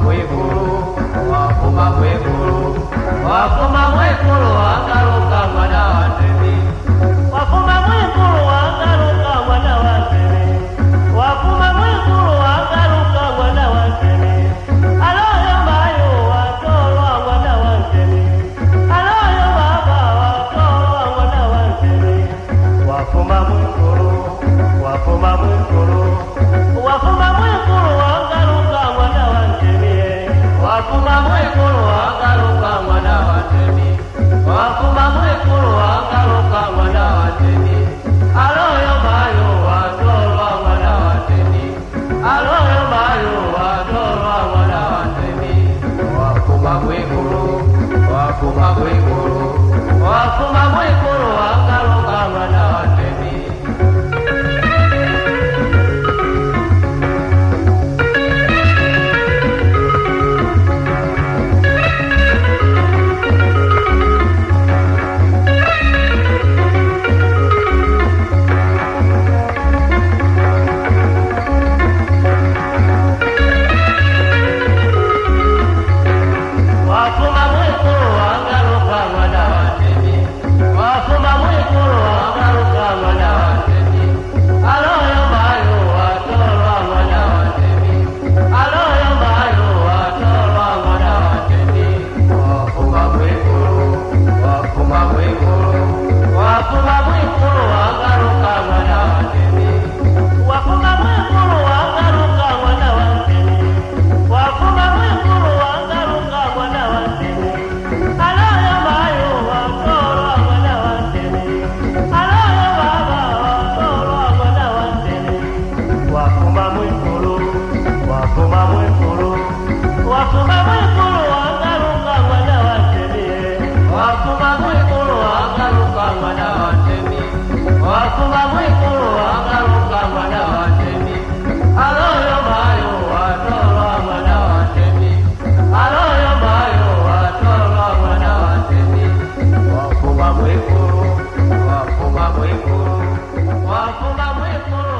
mwekulu wafuma mwekulu wafuma mwekulu wafuma mwikulu wafuma Wafuma mwekuru, wafuma mwekuru.